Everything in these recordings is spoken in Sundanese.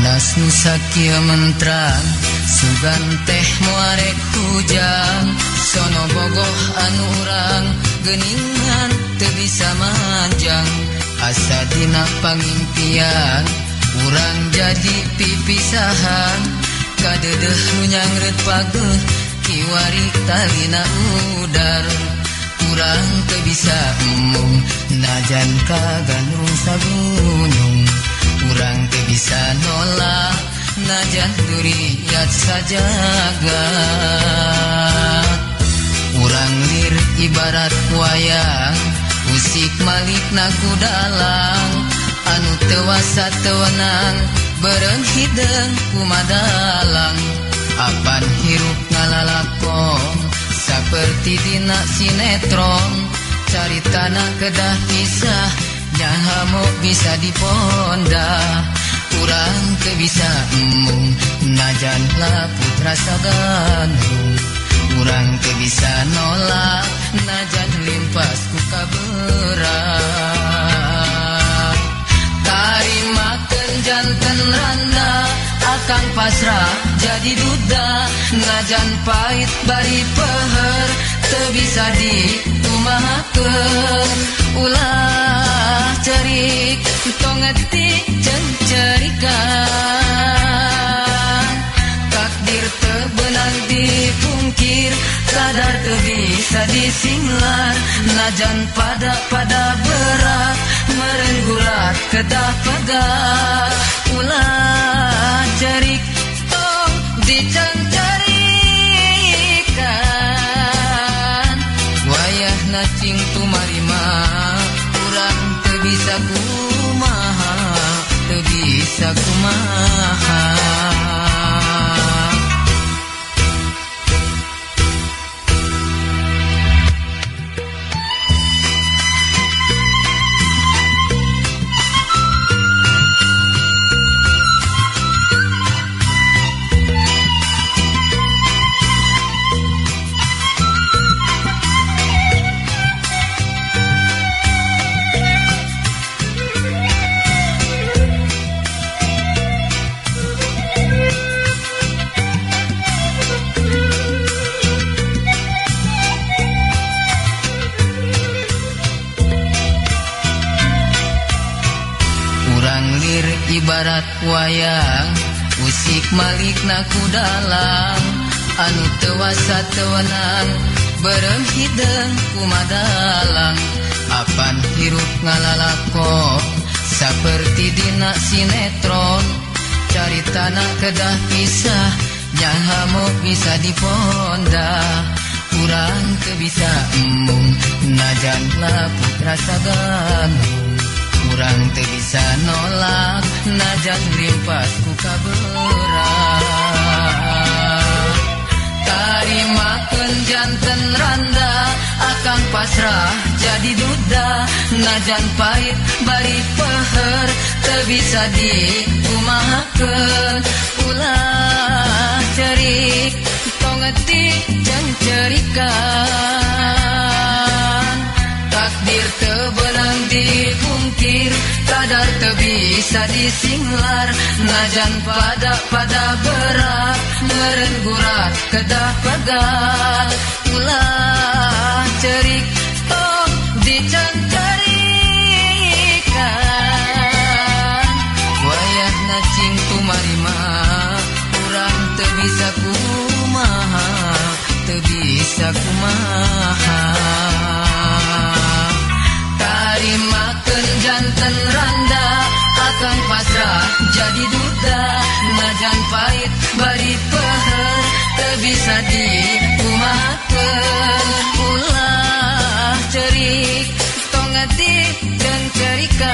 panas nusakia mentra sugan teh muarek hujan sono bogoh anu urang geningan teu bisa manjang asa dina pangimpian urang jadi pipisahan kadedeh nu nyangret pageuh kiwari talina udar urang teu bisa umum najan kaganrung sagunung jenajah duriat sajaga kurang lir ibarat wayang musik Malik naku dalang anu tewasa tewenang bareng hidung kumadalang. Apan hirup ngalalakon seperti dina sinetron cari tanah kedah pisah nyahamu bisa diponda. orang ke bisa emung. Najanlah putra Saganung kurang ke bisa nolak najan limpas ku kaberat. Tarima kenjanten randa akan pasrah jadi duda. Najan pahit bari peher bisa diumahakeun ulah cerik tongetik ngetik kadar teu bisa disinglar najan pada pada berat merenggulat kedah pegat. Ulah cerik tong dicencerikan wayah nacing tumarima kurang teu bisa kumaha teu bisa kumaha ibarat wayang musik Malik naku dalam anu tewasa tewenang bareng hidung kumadalang Apan hirup ngalalakon seperti dina sinetron. Cari tanah kedah pisah nyaha mau bisa diponda. Kurang kebisa embung mm, najan laput rasa ganggu. Kurang teu bisa nolak najan limpas ku kaberat tarimakeun janten randa akan pasrah jadi duda. Najan pahit bari peher teu bisa dikumahakeun. Ulah cerik tongetik cencerikan kadar teu bisa disinglar najan pada pada berat meren gurat kedah pegat ulah cerik tong dicencerikan wayah nacing tumarima kurang teu bisa kumaha teu bisa kumaha pahit bari peher teu bisa dikumahakeun ulah cerik tongetik dan cerikan.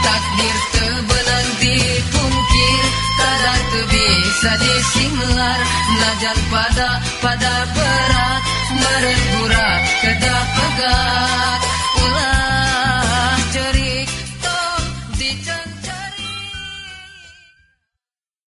Takdir teu beunang dipungkir kadar teu bisa disinglar najan pada pada berat merenggurat kedah pegat